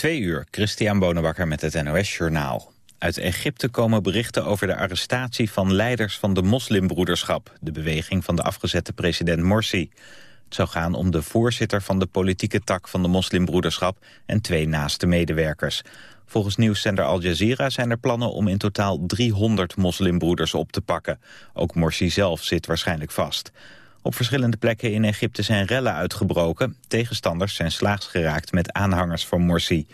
Twee uur, Christian Bonenbakker met het NOS Journaal. Uit Egypte komen berichten over de arrestatie van leiders van de moslimbroederschap... de beweging van de afgezette president Morsi. Het zou gaan om de voorzitter van de politieke tak van de moslimbroederschap... en twee naaste medewerkers. Volgens nieuwszender Al Jazeera zijn er plannen om in totaal 300 moslimbroeders op te pakken. Ook Morsi zelf zit waarschijnlijk vast. Op verschillende plekken in Egypte zijn rellen uitgebroken. Tegenstanders zijn slaags geraakt met aanhangers van Morsi.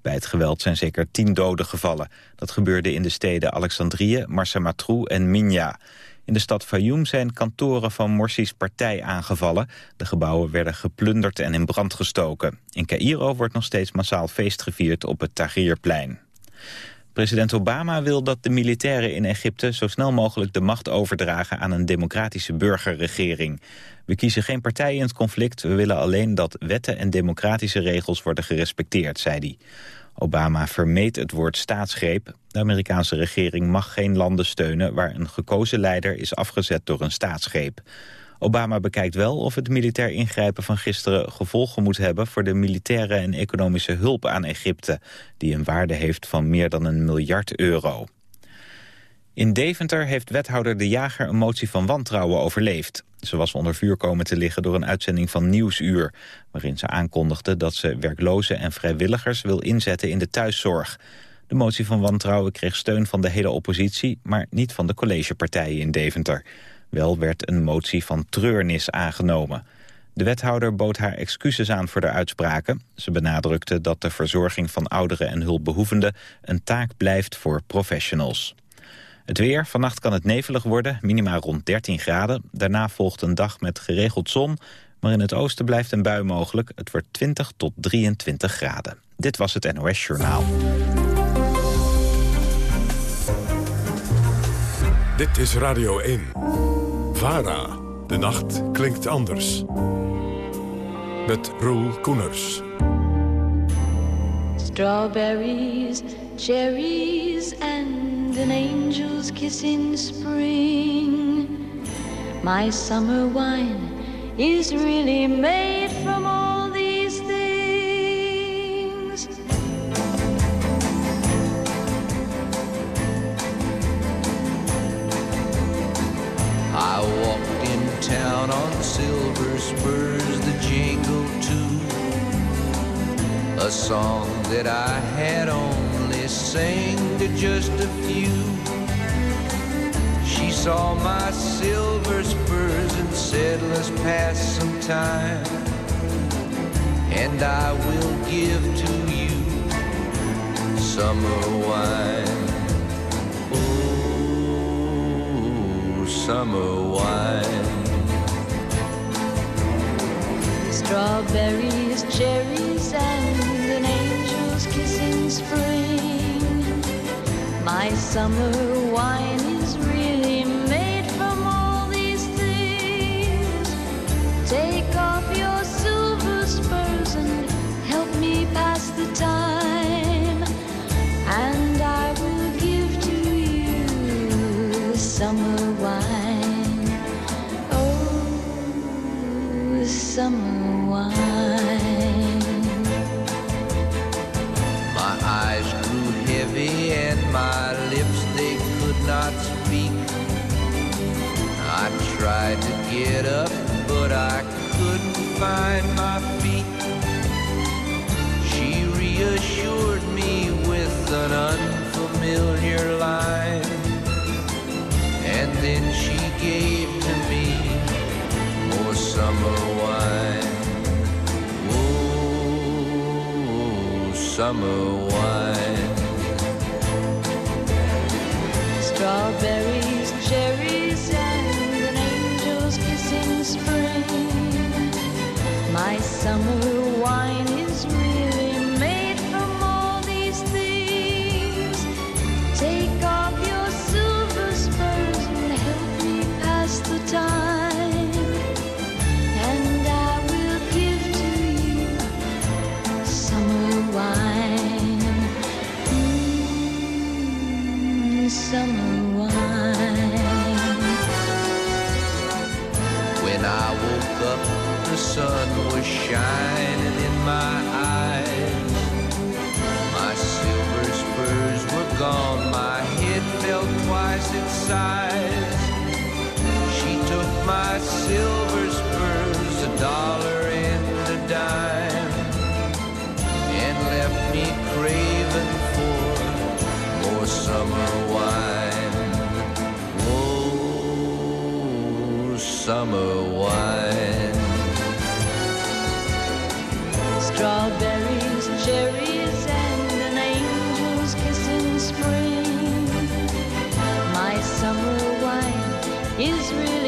Bij het geweld zijn zeker tien doden gevallen. Dat gebeurde in de steden Alexandrië, Marsa Matruh en Minya. In de stad Fayoum zijn kantoren van Morsi's partij aangevallen. De gebouwen werden geplunderd en in brand gestoken. In Cairo wordt nog steeds massaal feest gevierd op het Tahrirplein. President Obama wil dat de militairen in Egypte zo snel mogelijk de macht overdragen aan een democratische burgerregering. We kiezen geen partij in het conflict, we willen alleen dat wetten en democratische regels worden gerespecteerd, zei hij. Obama vermeed het woord staatsgreep. De Amerikaanse regering mag geen landen steunen waar een gekozen leider is afgezet door een staatsgreep. Obama bekijkt wel of het militair ingrijpen van gisteren gevolgen moet hebben voor de militaire en economische hulp aan Egypte, die een waarde heeft van meer dan een miljard euro. In Deventer heeft wethouder De Jager een motie van wantrouwen overleefd. Ze was onder vuur komen te liggen door een uitzending van Nieuwsuur... waarin ze aankondigde dat ze werklozen en vrijwilligers wil inzetten in de thuiszorg. De motie van wantrouwen kreeg steun van de hele oppositie... maar niet van de collegepartijen in Deventer. Wel werd een motie van treurnis aangenomen. De wethouder bood haar excuses aan voor de uitspraken. Ze benadrukte dat de verzorging van ouderen en hulpbehoevenden... een taak blijft voor professionals. Het weer, vannacht kan het nevelig worden, minimaal rond 13 graden. Daarna volgt een dag met geregeld zon, maar in het oosten blijft een bui mogelijk. Het wordt 20 tot 23 graden. Dit was het NOS Journaal. Dit is Radio 1. VARA. De nacht klinkt anders. Met Roel Koeners. Strawberries, cherries and an angel's kiss in spring. My summer wine is really made from all in town on silver spurs, the jingle too. A song that I had only sang to just a few. She saw my silver spurs and said, let's pass some time. And I will give to you summer wine. Oh, summer wine. Strawberries, cherries, and an angel's kiss in spring. My summer wine my lips they could not speak. I tried to get up, but I couldn't find my feet. She reassured me with an unfamiliar line. And then she gave to me more summer wine. Oh, summer wine. Strawberries, cherries, and an angel's kiss in spring. My summer dollar and a dime, and left me craving for more summer wine. Oh, summer wine. Strawberries, cherries, and an angel's kiss in spring. My summer wine is really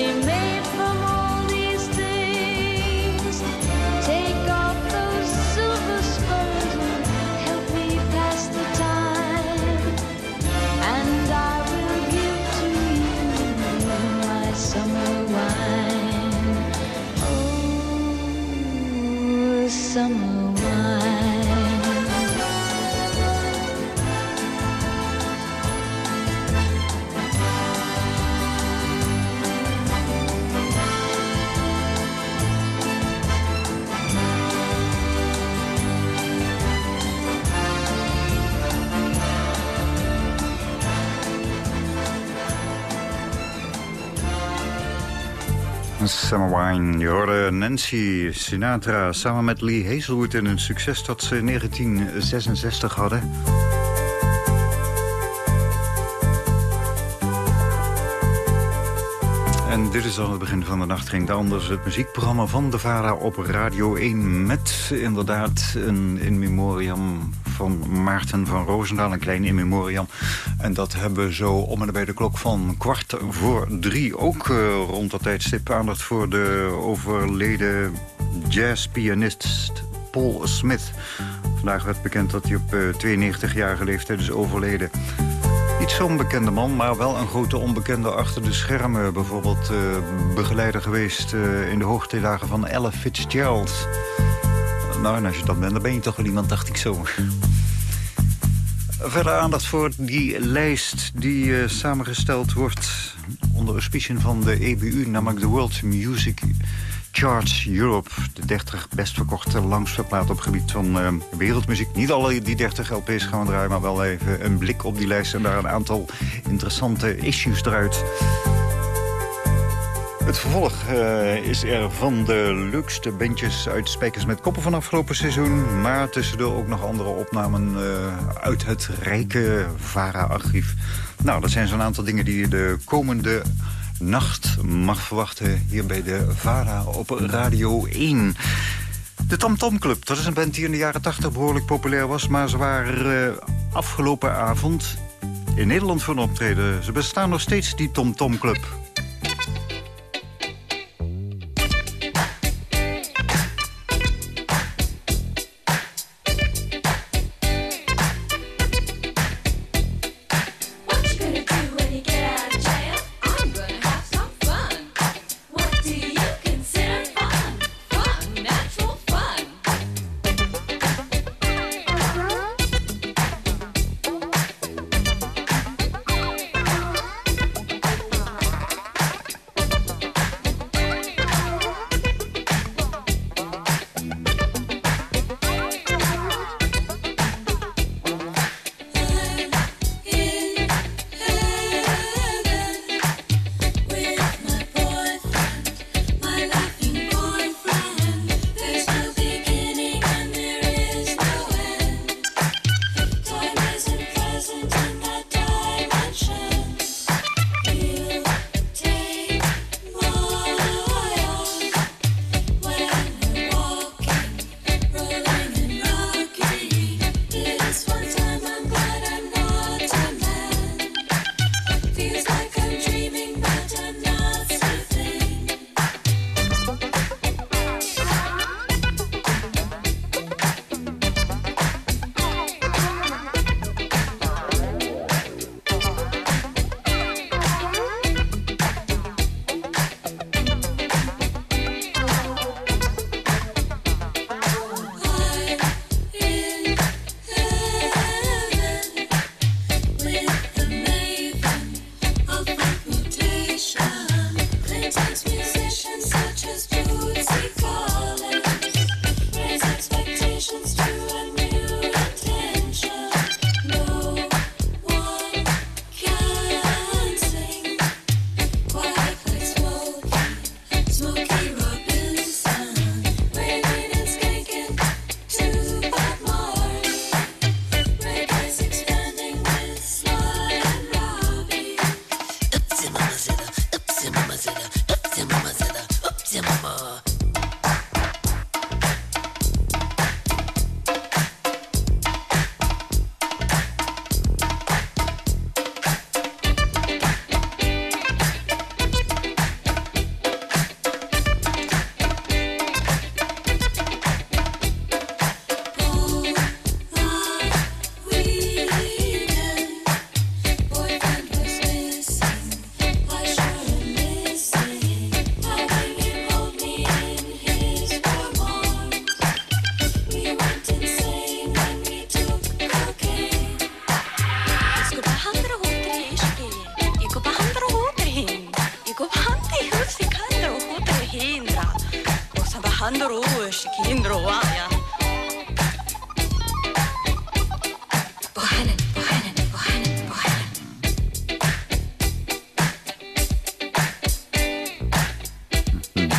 Je hoorde Nancy Sinatra samen met Lee Hazelwood... in een succes dat ze in 1966 hadden. En dit is al het begin van de nacht ging anders. Het muziekprogramma van de VARA op Radio 1... met inderdaad een in memoriam van Maarten van Roosendaal. Een klein in memoriam. En dat hebben we zo om en bij de klok van kwart voor drie. Ook uh, rond dat tijdstip aandacht voor de overleden jazzpianist Paul Smith. Vandaag werd bekend dat hij op uh, 92-jarige leeftijd is overleden. Niet zo'n bekende man, maar wel een grote onbekende achter de schermen. Bijvoorbeeld uh, begeleider geweest in de hoogtijdagen van Ella Fitzgerald. Nou, en als je dat bent, dan ben je toch wel iemand, dacht ik zo. Verder aandacht voor die lijst die uh, samengesteld wordt... onder auspiciën van de EBU, namelijk de World Music Charts Europe. De 30 best verkochte langsverplaat op gebied van uh, wereldmuziek. Niet alle die 30 LP's gaan we draaien, maar wel even een blik op die lijst... en daar een aantal interessante issues eruit. Het vervolg uh, is er van de leukste bandjes uit Spijkers met Koppen van afgelopen seizoen. Maar tussendoor ook nog andere opnamen uh, uit het rijke VARA-archief. Nou, dat zijn zo'n aantal dingen die je de komende nacht mag verwachten... hier bij de VARA op Radio 1. De Tom Tom Club, dat is een band die in de jaren 80 behoorlijk populair was... maar ze waren uh, afgelopen avond in Nederland voor een optreden. Ze bestaan nog steeds, die Tom Tom Club.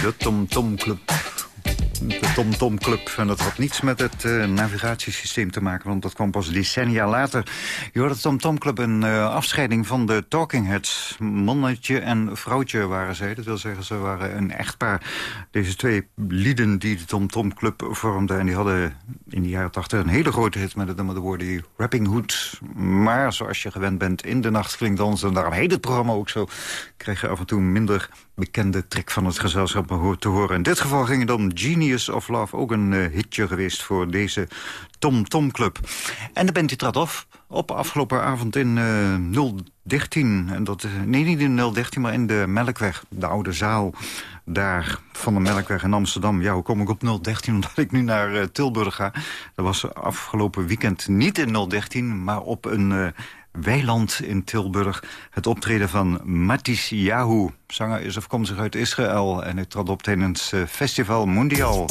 De Tom Tom Club. De Tom Tom Club. En dat had niets met het uh, navigatiesysteem te maken, want dat kwam pas decennia later. Je hoorde de Tom Tom Club een uh, afscheiding van de Talking Heads. Mannetje en vrouwtje waren zij. Dat wil zeggen, ze waren een echtpaar. Deze twee lieden die de Tom Tom Club vormden. En die hadden in de jaren tachtig een hele grote hit met het de woorden Rapping Hood. Maar zoals je gewend bent in de nacht klinkt ons, en daarom heet het programma ook zo, kreeg je af en toe minder bekende trick van het gezelschap te horen. In dit geval ging het om Genius of Love, ook een uh, hitje geweest voor deze Tom Tom Club. En de band die trad af op afgelopen avond in uh, 013. En dat, nee, niet in 013, maar in de Melkweg, de oude zaal daar van de Melkweg in Amsterdam. Ja, hoe kom ik op 013? Omdat ik nu naar Tilburg ga. Dat was afgelopen weekend niet in 013, maar op een weiland in Tilburg. Het optreden van Matis Yahu. Zanger is afkomstig uit Israël en hij trad op tijdens uh, Festival Mondial.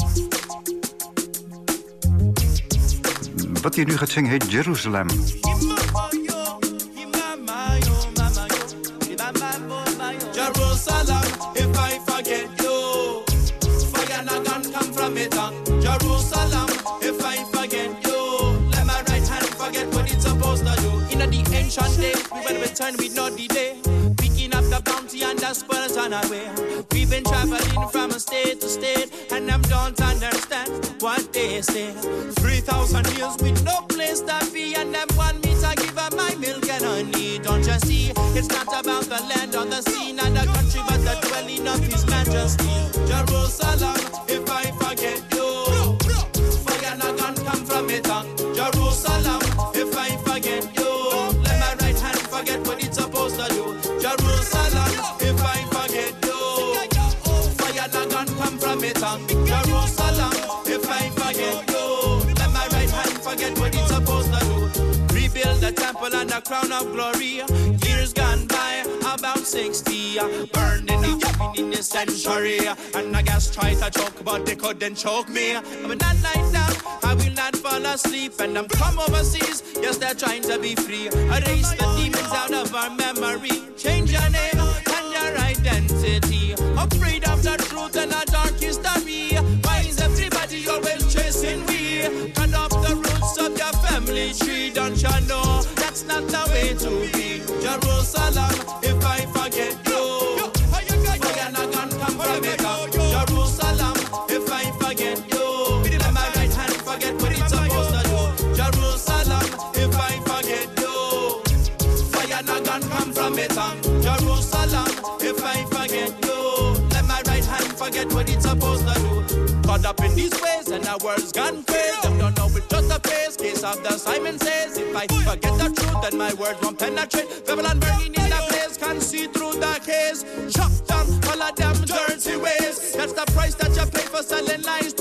Wat hij nu gaat zingen heet Jeruzalem. Ancient days, we will return with no delay. Picking up the bounty and the spoils on our way. We've been traveling from a state to state, and them don't understand what they say. 3,000 years with no place to be, and them want me to give up my milk and honey. Don't you see? It's not about the land or the sea, not the country, but the dwelling of His Majesty. Jerusalem, temple and the crown of glory. Years gone by, about 60. Burned in the cabin in the century. And I guess try to choke, but they couldn't choke me. But that night now, I will not fall asleep. And I'm come overseas, yes, they're trying to be free. Erase the demons out of our memory. Change your name and your identity. Afraid of the truth and a dark history. Why is everybody always chasing we? Cut off the roots of your family tree. Don't you not the way to be? Jerusalem, Caught up in these ways and our world's gone crazy. Them don't know it's just a phase. Case of the Simon says, if I forget the truth, then my words won't penetrate. Babylon burning in that place, can see through the case. Chop down all of them dirty ways. That's the price that you pay for selling lies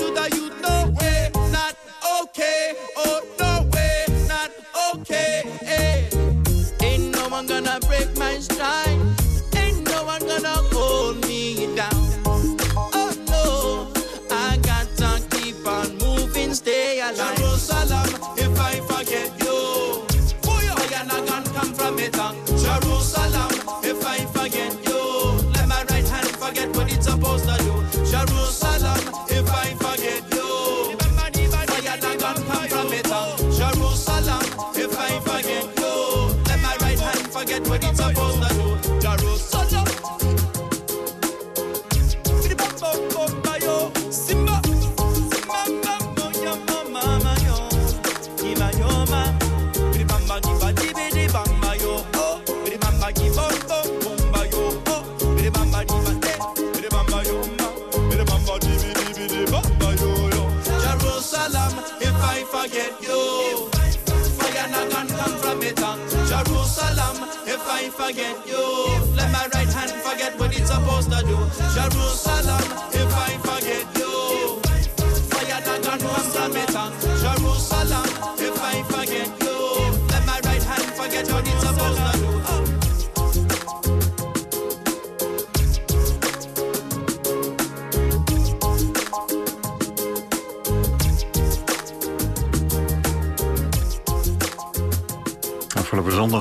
forget you, let my right hand forget what it's supposed to do. Jerusalem,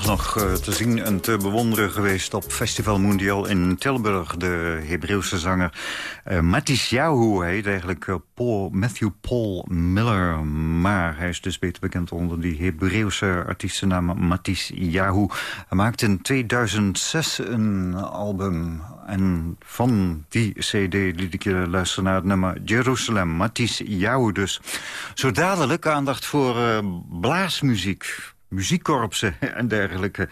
nog uh, te zien en te bewonderen geweest op Festival Mondial in Tilburg. De Hebreeuwse zanger uh, Mattis Yahu heet eigenlijk uh, Paul, Matthew Paul Miller. Maar hij is dus beter bekend onder die Hebreeuwse artiestennaam Mattis Yahu. Hij maakte in 2006 een album. En van die cd liet ik je luisteren naar het nummer Jeruzalem. Mattis Yahu dus. Zo dadelijk aandacht voor blaasmuziek muziekkorpsen en dergelijke.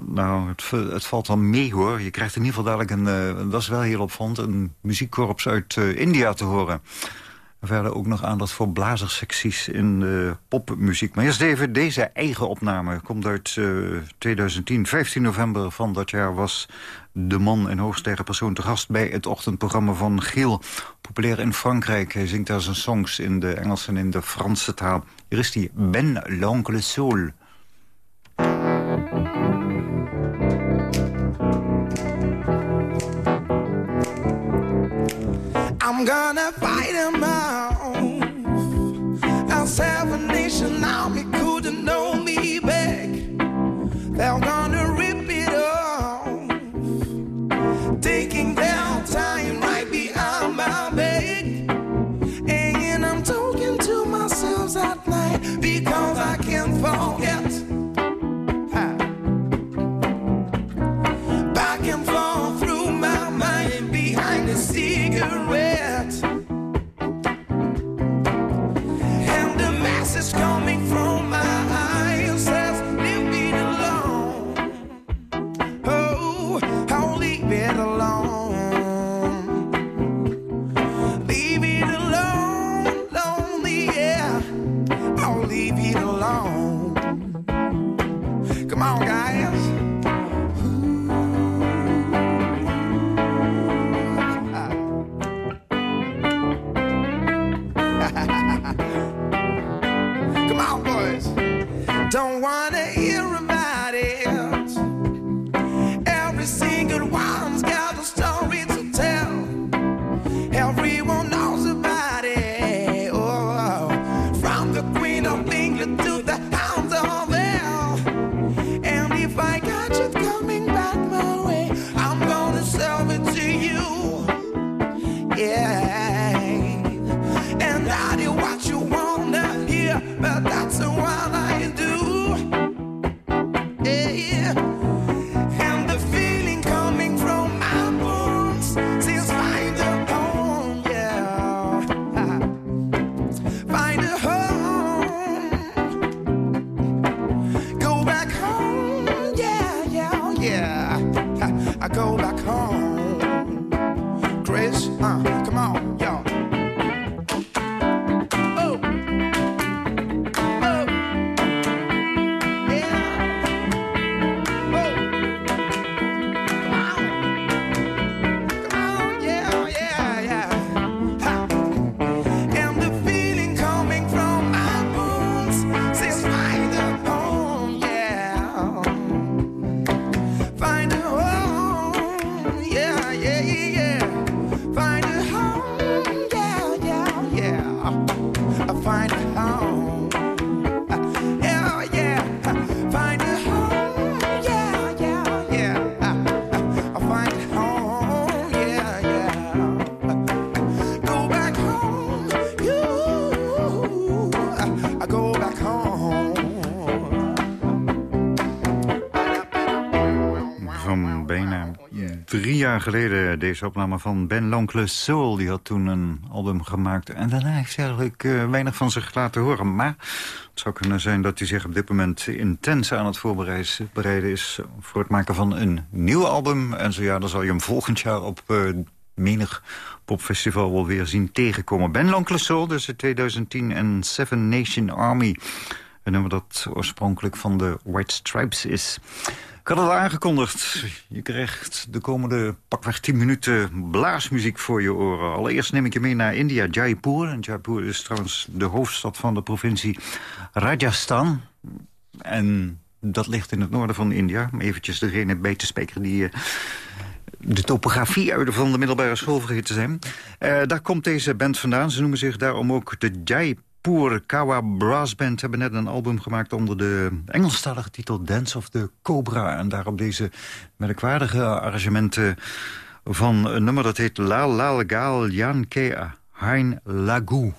Nou, het, het, valt dan mee hoor. Je krijgt in ieder geval dadelijk een, uh, dat is wel heel opvallend... een muziekkorps uit uh, India te horen. En verder ook nog aandacht voor blazerssecties in de popmuziek. Maar eerst even deze eigen opname. Komt uit uh, 2010, 15 november van dat jaar was de man in hoogstijger persoon te gast... bij het ochtendprogramma van Giel. Populair in Frankrijk. Hij zingt daar zijn songs in de Engelse en in de Franse taal. Hier is die Ben l'Oncle Soul. I'm gonna fight him out. Our seven nation army couldn't don't want drie jaar geleden deze opname van Ben L'Oncle Soul. Die had toen een album gemaakt. En daarna heeft hij eigenlijk eh, weinig van zich laten horen. Maar het zou kunnen zijn dat hij zich op dit moment intens aan het voorbereiden is... voor het maken van een nieuw album. En zo ja, dan zal je hem volgend jaar op eh, menig popfestival wel weer zien tegenkomen. Ben L'Oncle Soul, dus in 2010 en Seven Nation Army. Een nummer dat oorspronkelijk van de White Stripes is. Ik had het al aangekondigd. Je krijgt de komende pakweg 10 minuten blaasmuziek voor je oren. Allereerst neem ik je mee naar India, Jaipur. En Jaipur is trouwens de hoofdstad van de provincie Rajasthan. En dat ligt in het noorden van India. Om eventjes degene bij te spijkeren die... eh, de topografie uit van de middelbare school vergeten zijn. Eh, daar komt deze band vandaan. Ze noemen zich daarom ook de Jai Jaipur Kawa Brass Band hebben net een album gemaakt... onder de Engelstalige titel Dance of the Cobra. En daarop deze merkwaardige arrangementen van een nummer dat heet La La Gal Yan Kea Hein Lagu.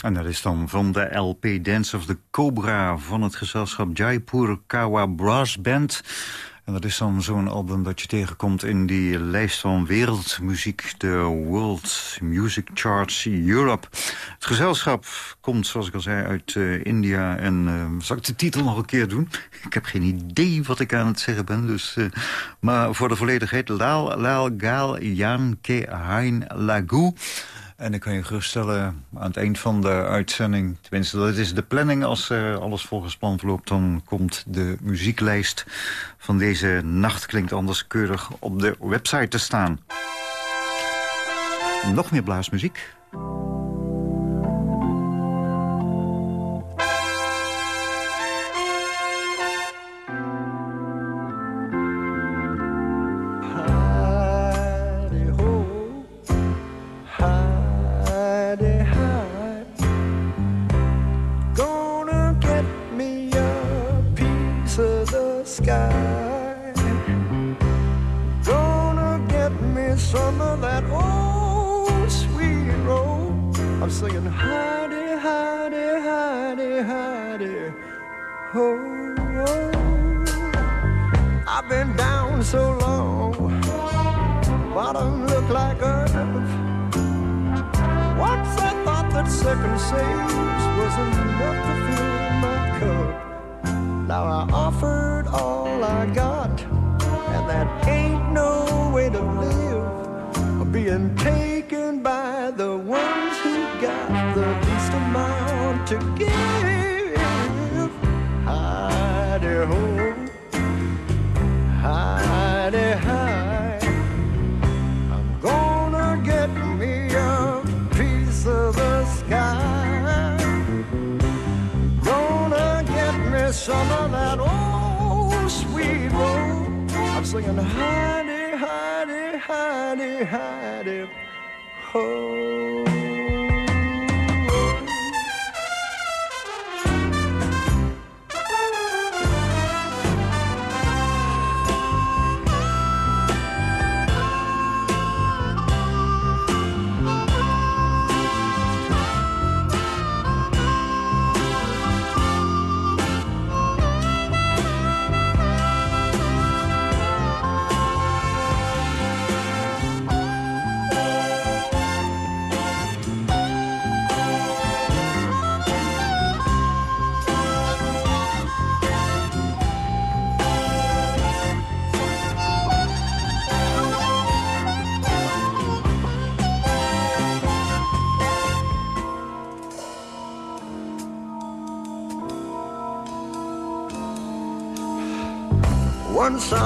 En dat is dan van de LP Dance of the Cobra van het gezelschap Jaipur Kawa Brass Band. En dat is dan zo'n album dat je tegenkomt in die lijst van wereldmuziek, de World Music Charts Europe. Het gezelschap komt, zoals ik al zei, uit uh, India. En uh, zal ik de titel nog een keer doen? Ik heb geen idee wat ik aan het zeggen ben. Dus, uh, maar voor de volledigheid, Lal Lal Gal Yan Ke Hein Lagu. En ik kan je geruststellen, aan het eind van de uitzending... tenminste, dat is de planning, als alles volgens plan verloopt... dan komt de muzieklijst van deze Nacht Klinkt Anders keurig op de website te staan. Nog meer blaasmuziek. sky. Gonna get me some of that old sweet road. I'm singing, hidey, hidey, hidey, hidey. Oh, oh. I've been down so long. Bottom look like earth. Once I thought that second saves wasn't enough to feel now I offered all I got, and that ain't no way to live. Being taken by the ones who got the hide it. Oh.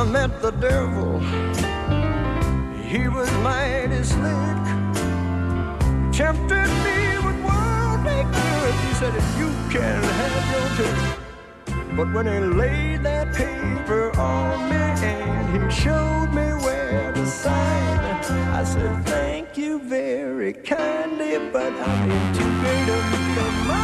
I met the devil. He was mighty slick. Tempted me with worldly goods. He said, "You can have your pick." But when he laid that paper on me and he showed me where to sign, I said, "Thank you very kindly, but I'm in too great a.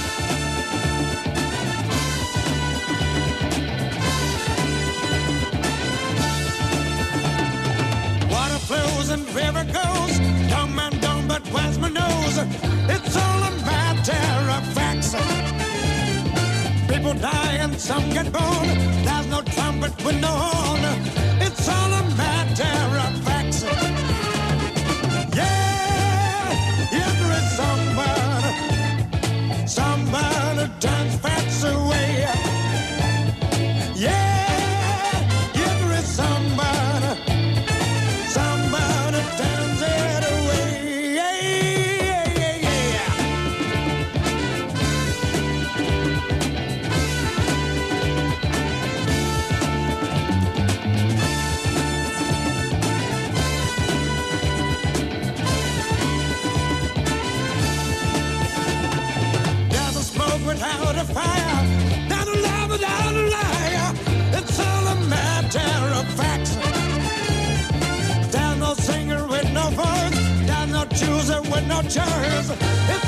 It's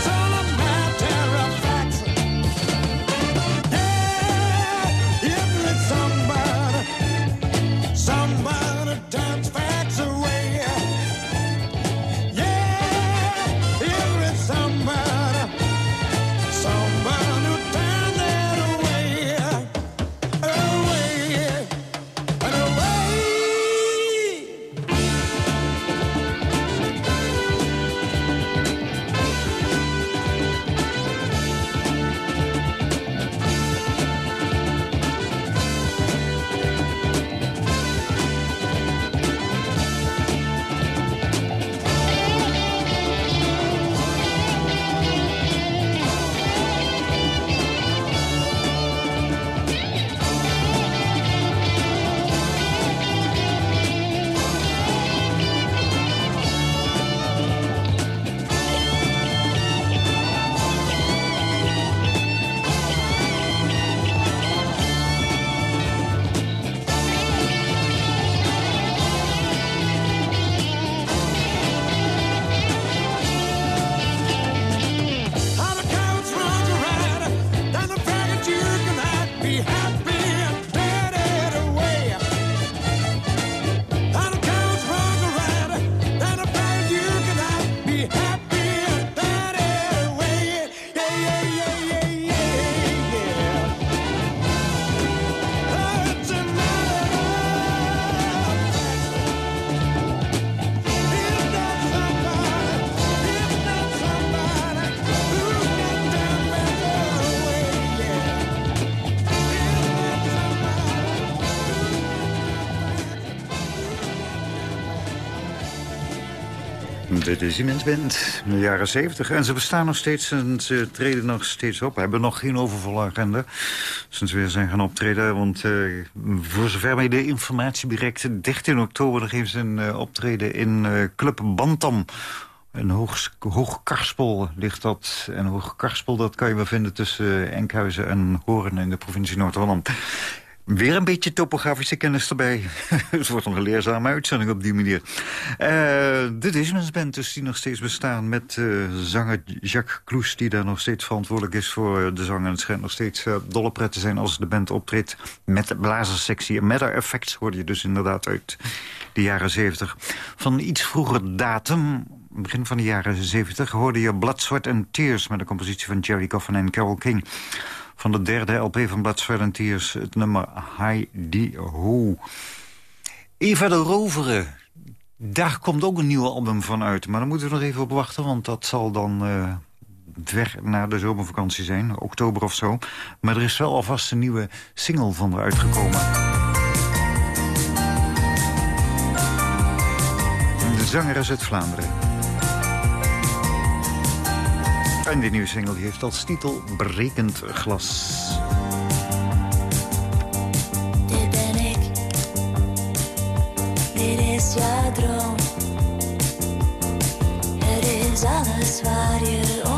a Dit is Band, de jaren 70. En ze bestaan nog steeds en ze treden nog steeds op. Hebben nog geen overvolle agenda sinds we weer zijn gaan optreden. Want uh, voor zover mij de informatie bereikt... 13 oktober nog even een uh, optreden in uh, Club Bantam. Een hoog, hoog ligt dat. En Hoog Karspel dat kan je wel vinden tussen Enkhuizen en Horen in de provincie Noord-Holland. Weer een beetje topografische kennis erbij. Het wordt een leerzame uitzending op die manier. Uh, de Dismans Band dus die nog steeds bestaan met uh, zanger Jacques Kloes... die daar nog steeds verantwoordelijk is voor de zang. En het schijnt nog steeds uh, dolle pret te zijn als de band optreedt... met de blazerssectie. Matter Effects hoorde je dus inderdaad uit de jaren 70. Van iets vroeger datum, begin van de jaren 70... hoorde je Blood, Sweat Tears... met de compositie van Jerry Goffin en Carole King van de derde LP van Blood, Tiers, het nummer Heidi Ho. Eva de Roveren, daar komt ook een nieuwe album van uit. Maar daar moeten we nog even op wachten, want dat zal dan uh, weg na de zomervakantie zijn. Oktober of zo. Maar er is wel alvast een nieuwe single van haar uitgekomen. De zanger is uit Vlaanderen. En die nieuwe single heeft als titel Brekend Glas. Dit ben ik. Dit is jouw droom. Het is alles waar je ooit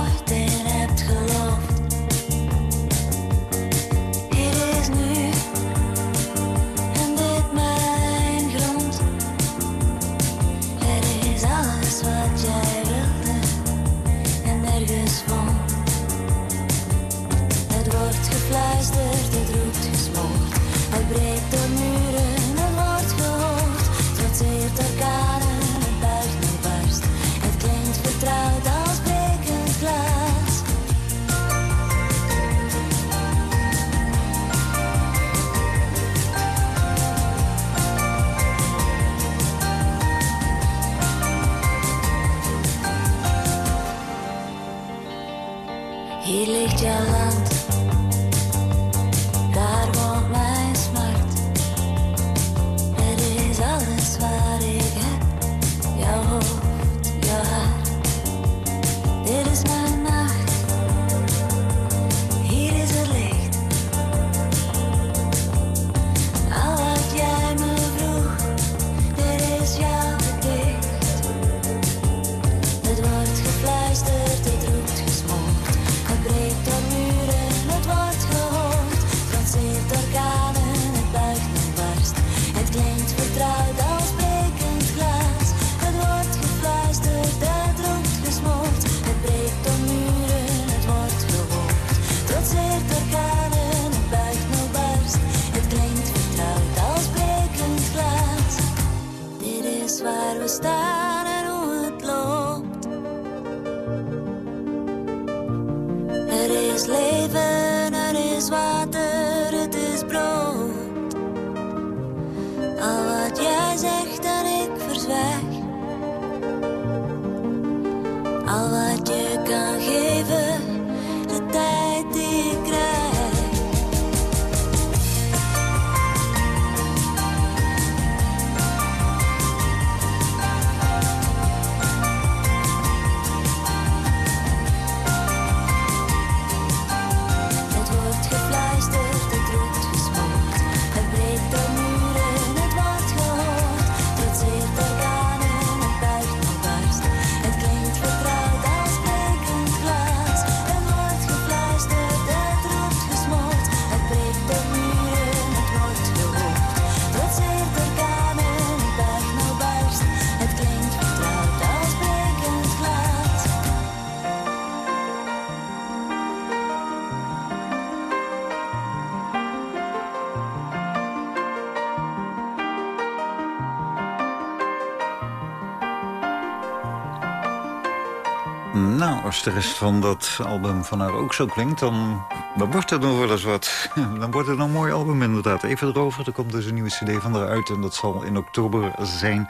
Rest van dat album van haar ook zo klinkt... dan, dan wordt het nog wel eens wat. Dan wordt het een mooi album inderdaad. Even erover, er komt dus een nieuwe cd van haar uit... en dat zal in oktober zijn.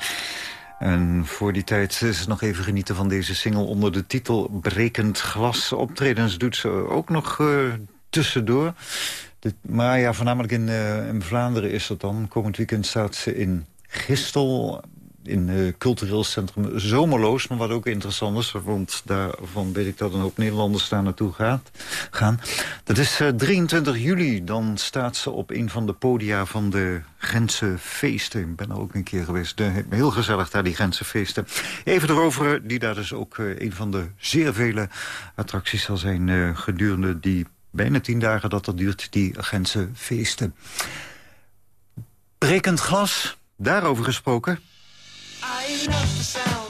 En voor die tijd is het nog even genieten van deze single... onder de titel Brekend Glas. Optredens doet ze ook nog eh, tussendoor. Maar ja, voornamelijk in, eh, in Vlaanderen is dat dan. Komend weekend staat ze in Gistel in eh, cultureel centrum Zomerloos. Maar wat ook interessant is, want daarvan weet ik dat een hoop Nederlanders daar naartoe gaat, gaan. Dat is eh, 23 juli, dan staat ze op een van de podia van de Gentse feesten. Ik ben er ook een keer geweest. Heel gezellig daar, die Gentse feesten. Even erover, die daar dus ook eh, een van de zeer vele attracties zal zijn... eh, gedurende die bijna tien dagen dat dat duurt, die Gentse feesten. Brekend glas, daarover gesproken. I love the sound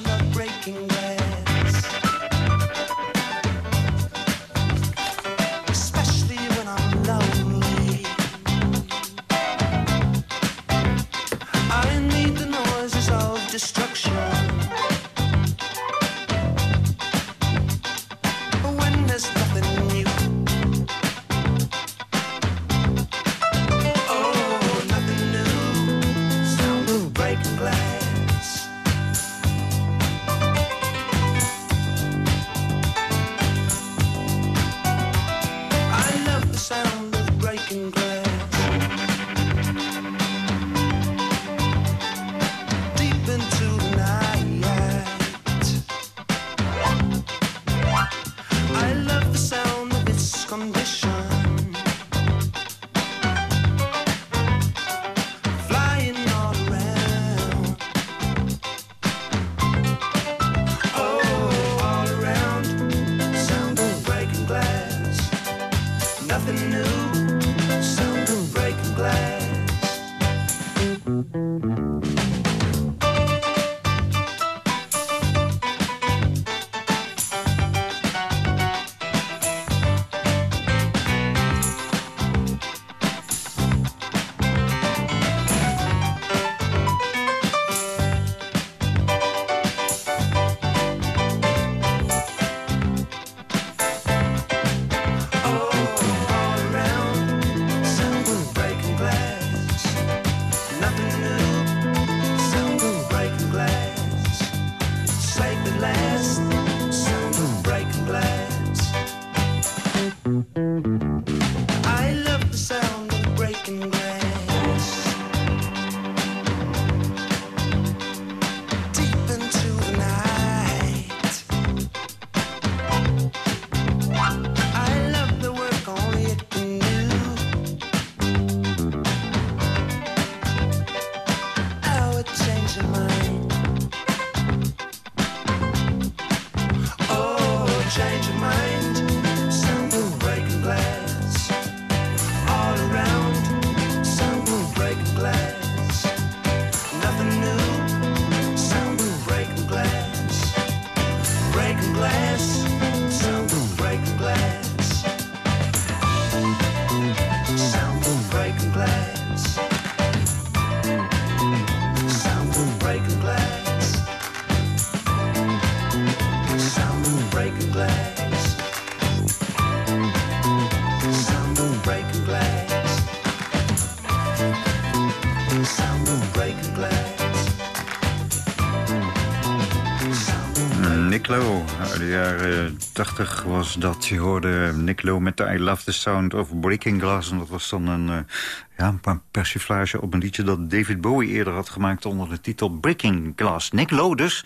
Lowe, uit de jaren 80 was dat. Je hoorde Nick Lowe met I Love the Sound of Breaking Glass. En dat was dan een, eh, ja, een paar persiflage op een liedje dat David Bowie eerder had gemaakt... onder de titel Breaking Glass. Nick Lowe dus,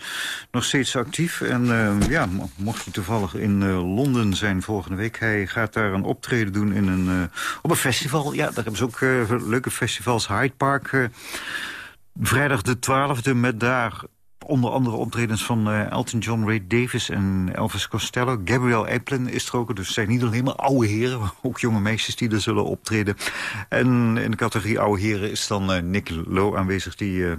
nog steeds actief. En eh, ja, mo- mocht je toevallig in eh, Londen zijn volgende week... hij gaat daar een optreden doen in een, op een festival. Ja, daar hebben ze ook leuke festivals. Hyde Park... Vrijdag de 12e met daar onder andere optredens van eh, Elton John, Ray Davis en Elvis Costello. Gabriel Aplin is er ook, dus het zijn niet alleen maar oude heren... maar ook jonge meisjes die er zullen optreden. En in de categorie oude heren is dan eh, Nick Lowe aanwezig... die eh,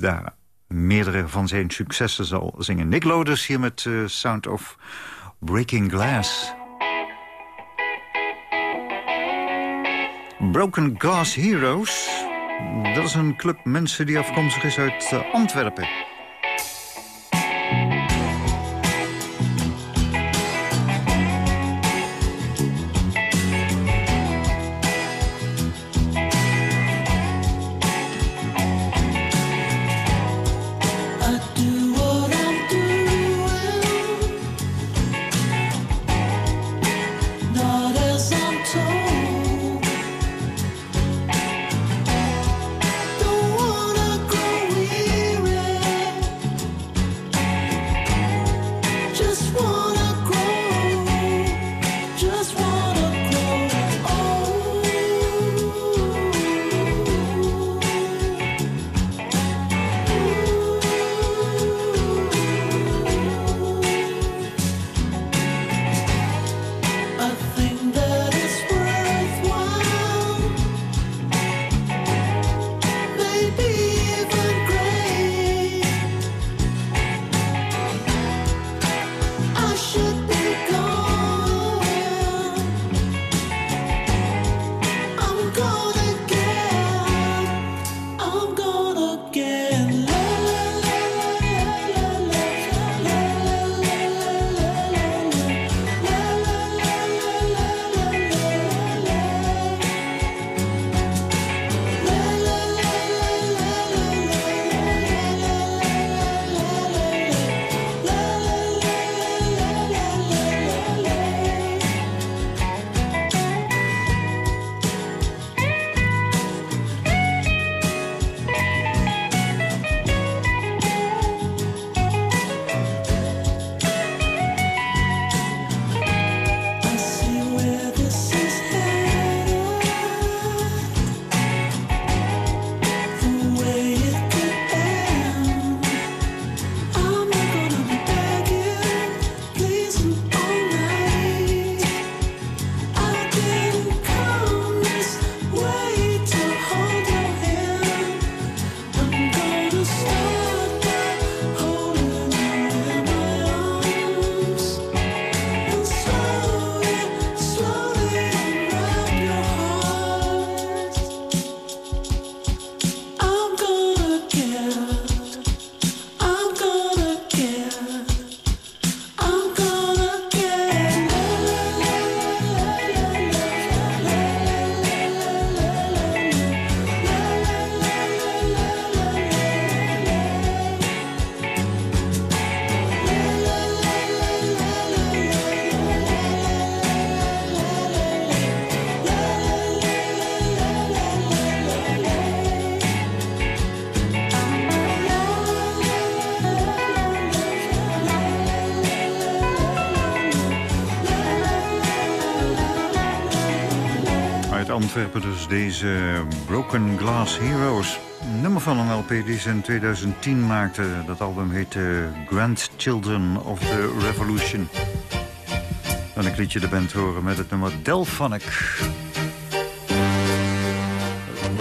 daar meerdere van zijn successen zal zingen. Nick Lowe dus hier met Sound of Breaking Glass. Broken Glass Heroes... Dat is een club mensen die afkomstig is uit Antwerpen. Antwerpen dus deze Broken Glass Heroes. Een nummer van een LP die ze in 2010 maakte. Dat album heette Grandchildren of the Revolution. En ik liet je de band horen met het nummer Delphonic.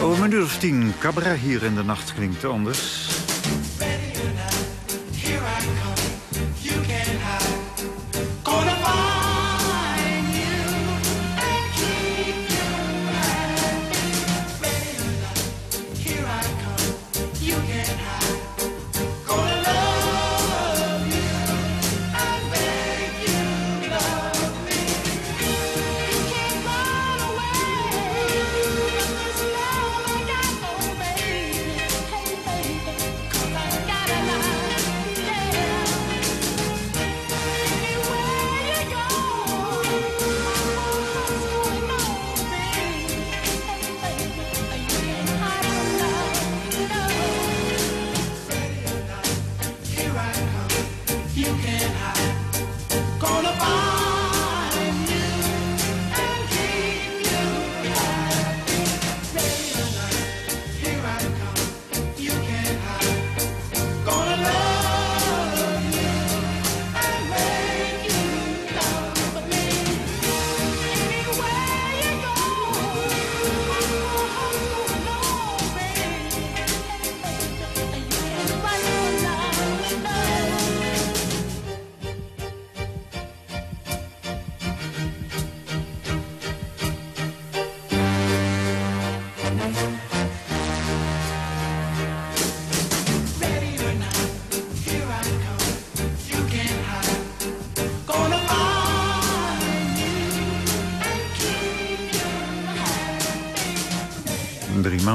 Over een uur of tien, cabaret hier in de nacht klinkt anders.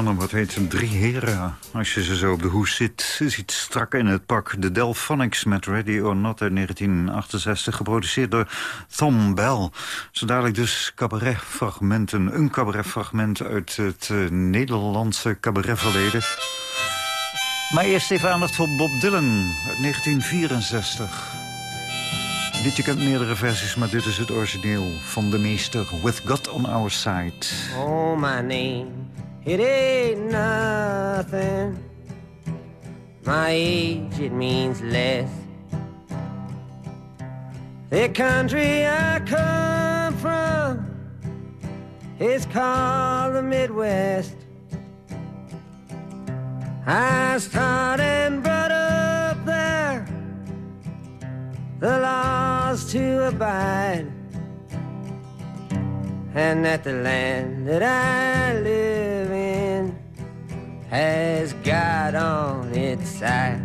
Mannen, wat heet ze? Drie heren. Als je ze zo op de hoes zit, ziet strak in het pak. De Delphonics met Ready or Not uit 1968, geproduceerd door Tom Bell. Zo dadelijk dus cabaretfragmenten. Een cabaretfragment uit het eh, Nederlandse cabaretverleden. Maar eerst even aandacht voor Bob Dylan uit 1964. Dit je kent meerdere versies, maar dit is het origineel van de meester. With God on our side. Oh, my name, it ain't nothing. My age, it means less. The country I come from is called the Midwest. I started and brought up there the laws to abide and that the land that I live has God on its side.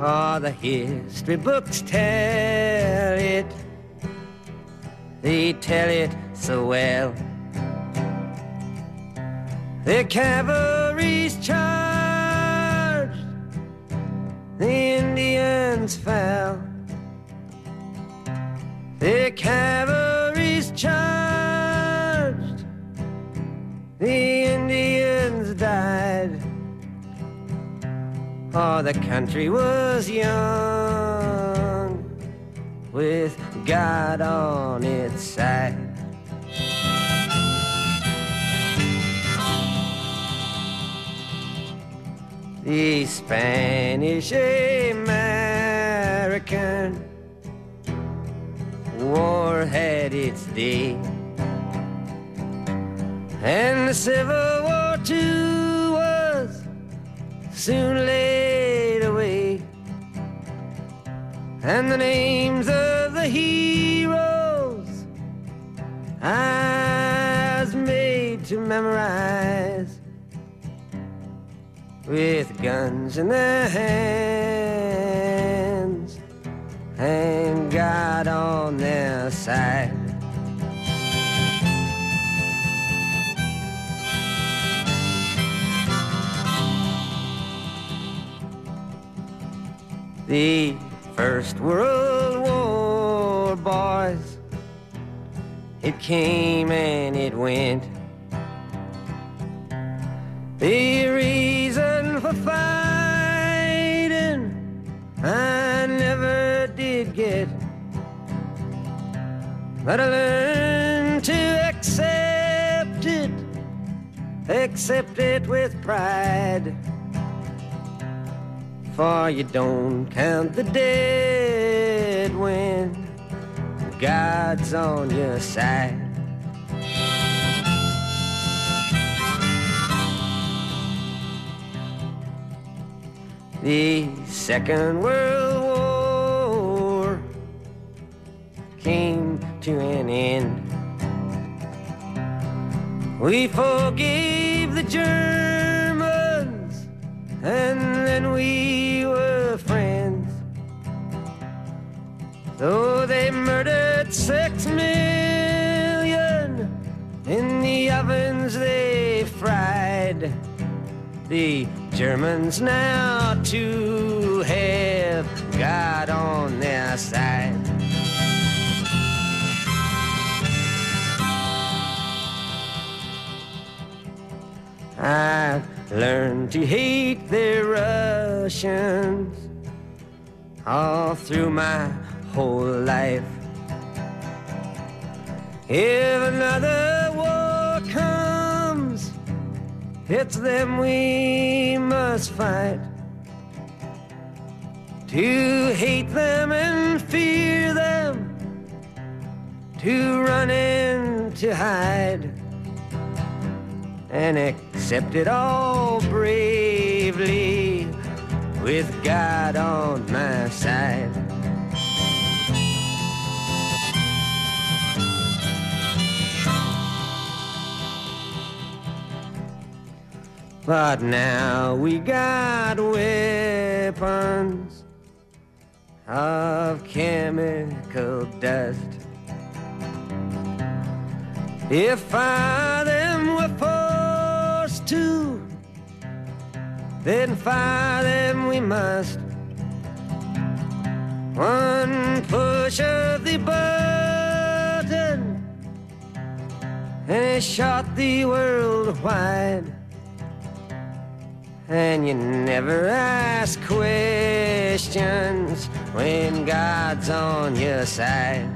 All the history books tell it, they tell it so well. The cavalry's charged, the Indians fell. The cavalry's Oh, the country was young with God on its side. The Spanish American War had its day, and the Civil War too was soon laid and the names of the heroes I was made to memorize with guns in their hands and God on their side. The First World War, boys, it came and it went. The reason for fighting I never did get. But I learned to accept it, accept it with pride. For you don't count the dead when God's on your side. The Second World War came to an end. We forgave the Germans, and then we were friends. Though they murdered six million in the ovens they fried. The Germans now to have God on their side. I've learned to hate the Russians all through my whole life. If another war comes, it's them we must fight. To hate them and fear them, to run and to hide, and accept it all bravely with God on my side. But now we got weapons of chemical dust. If fire then fire them we must. One push of the button, and it shot the world wide. And you never ask questions when God's on your side.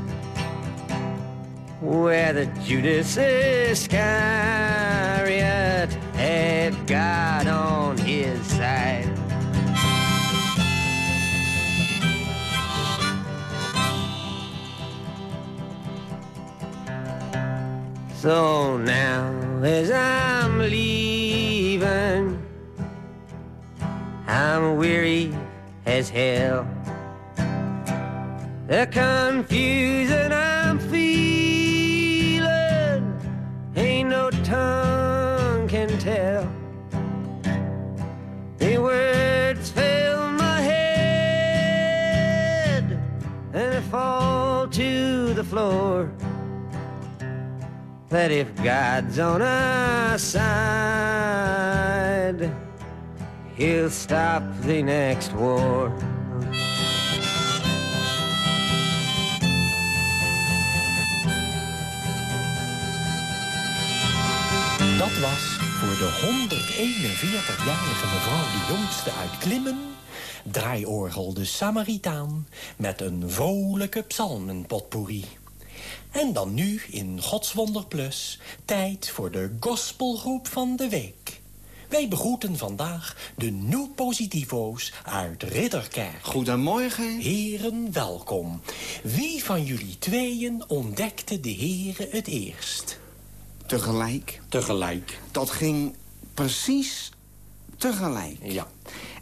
whether Judas Iscariot had God on his side. So now as I'm leaving, I'm weary as hell. The confusion tell. The words fill my head and fall to the floor that if God's on our side, he'll stop the next war. Dat was voor de 141-jarige mevrouw de jongste uit Klimmen... draaiorgel de Samaritaan met een vrolijke psalmenpotpourri. En dan nu in Godswonder Plus tijd voor de gospelgroep van de week. Wij begroeten vandaag de nieuw positivo's uit Ridderkerk. Goedemorgen. Heren, welkom. Wie van jullie tweeën ontdekte de heren het eerst? Tegelijk. Tegelijk. Dat ging precies tegelijk. Ja.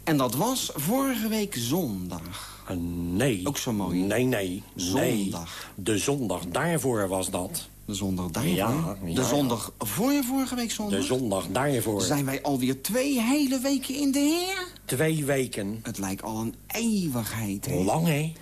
En dat was vorige week zondag. Nee. Ook zo mooi. Nee, nee. Zondag. Nee. De zondag daarvoor was dat. De zondag daarvoor? Ja, ja. De zondag voor vorige week zondag? De zondag daarvoor. Zijn wij alweer twee hele weken in de Heer? Twee weken. Het lijkt al een eeuwigheid, hè? Lang, hè?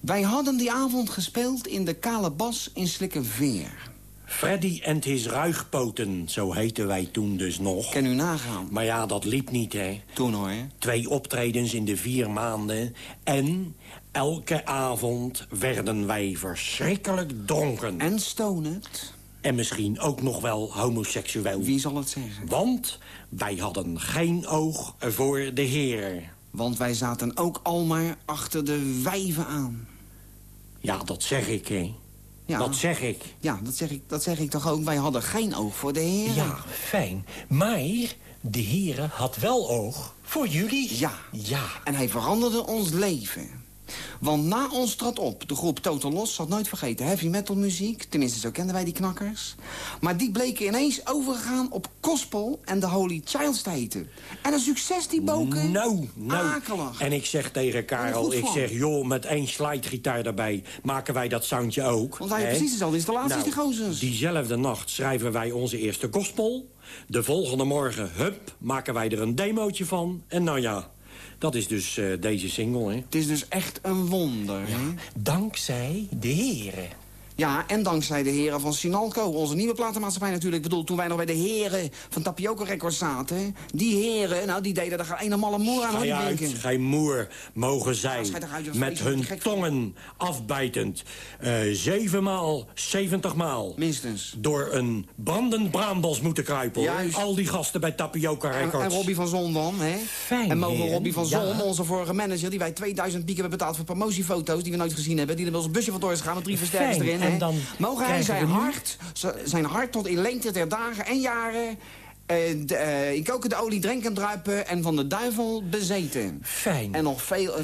Wij hadden die avond gespeeld in de Kale Bas in Slikkenveer. Freddy en his ruigpoten, zo heten wij toen dus nog. Kan u nagaan? Maar ja, dat liep niet, hè. Toen hoor. Twee optredens in de vier maanden. En elke avond werden wij verschrikkelijk dronken. En stoned. En misschien ook nog wel homoseksueel. Wie zal het zeggen? Want wij hadden geen oog voor de heren. Want wij zaten ook al maar achter de wijven aan. Ja, dat zeg ik, hè. Ja. Dat zeg ik. Ja, dat zeg ik, dat zeg ik toch ook. Wij hadden geen oog voor de heren. Ja, fijn. Maar de heren had wel oog voor jullie. Ja. Ja. En hij veranderde ons leven. Want na ons trad op de groep Total Los, het nooit vergeten, heavy metal muziek. Tenminste, zo kenden wij die knakkers. Maar die bleken ineens overgegaan op gospel en de Holy Childs te heten. En een succes die boken. Nou, nou. Akelig. En ik zeg tegen Karel, ik zeg, joh, met één slidegitaar erbij maken wij dat soundje ook. Want wij hebben precies dezelfde installaties, Nou, die gozers. Diezelfde nacht schrijven wij onze eerste gospel. De volgende morgen, hup, maken wij er een demootje van. En nou ja, dat is dus eh, deze single, hè. Het is dus echt een wonder, hè? Dankzij de heren. Ja, en dankzij de heren van Sinalco, onze nieuwe platenmaatschappij natuurlijk. Ik bedoel, toen wij nog bij de heren van Tapioca Records zaten... die heren, nou, die deden er ene malle moer aan, Ga je uit, gij moer, mogen zij uit, met hun tongen afbijtend... eh zevenmaal, zeventigmaal... Minstens. door een brandend braambos moeten kruipen. Juist. Al die gasten bij Tapioca Records. en Robbie van Zon dan, hè? Fijn, en mogen. Robbie van Ja. Zon, onze vorige manager... die wij 2000 piek hebben betaald voor promotiefoto's... die we nooit gezien hebben... die er met ons busje vandoor is gegaan met drie versterkers Fijn, en dan Mogen hij zijn hart, zijn hart tot in lengte der dagen en jaren... eh de, eh, in kokende olie drinken druipen en van de duivel bezeten. Fijn. En nog veel,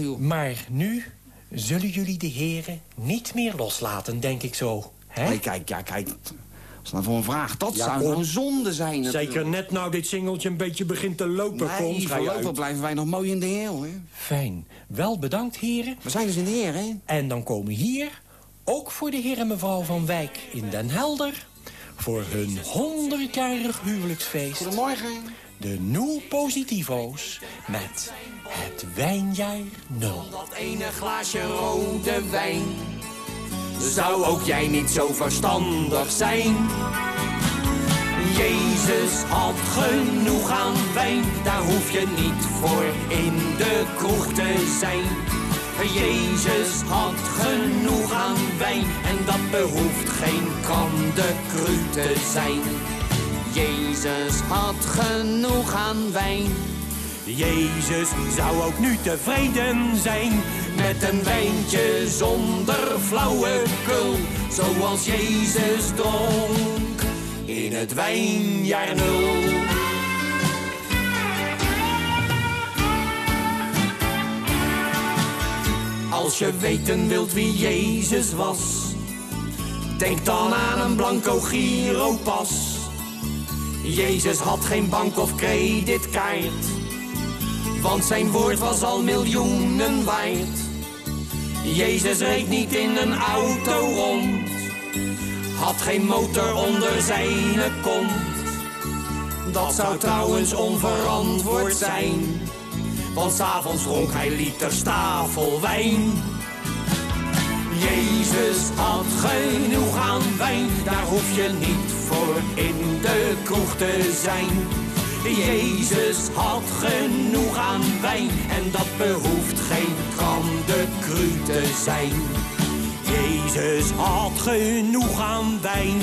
joh. Maar nu zullen jullie de heren niet meer loslaten, denk ik zo. Hè? Hey, kijk, ja, kijk. Wat is nou voor een vraag? Dat Ja, zou kom. nou een zonde zijn, natuurlijk. Zeker net nou dit singeltje een beetje begint te lopen. Nee, je voorlopig blijven wij nog mooi in de heel, hè? Fijn. Wel bedankt, heren. We zijn dus in de heer, hè? En dan komen hier, ook voor de heer en mevrouw van Wijk in Den Helder... voor hun 100-jarig huwelijksfeest... Goedemorgen. de Nieuw Positivo's met het wijnjaar nul. Dat ene glaasje rode wijn. Zou ook jij niet zo verstandig zijn? Jezus had genoeg aan wijn, daar hoef je niet voor in de kroeg te zijn. Jezus had genoeg aan wijn en dat behoeft geen kandekru te zijn. Jezus had genoeg aan wijn. Jezus zou ook nu tevreden zijn Met een wijntje zonder flauwekul, zoals Jezus dronk in het wijnjaar nul. Als je weten wilt wie Jezus was, denk dan aan een blanco giropas. Jezus had geen bank of creditkaart, want zijn woord was al miljoenen waard. Jezus reed niet in een auto rond, had geen motor onder zijn kont. Dat zou trouwens onverantwoord zijn, want s'avonds dronk hij liters tafelwijn. Jezus had genoeg aan wijn, daar hoef je niet voor in de kroeg te zijn. Jezus had genoeg aan wijn en dat behoeft geen kandekru te zijn. Jezus had genoeg aan wijn.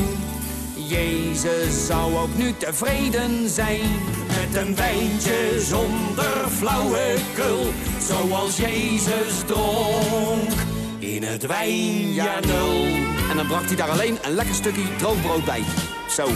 Jezus zou ook nu tevreden zijn met een wijntje zonder flauwekul, zoals Jezus dronk in het wijnjaar nul. En dan brak hij daar alleen een lekker stukje droogbrood bij. Zo.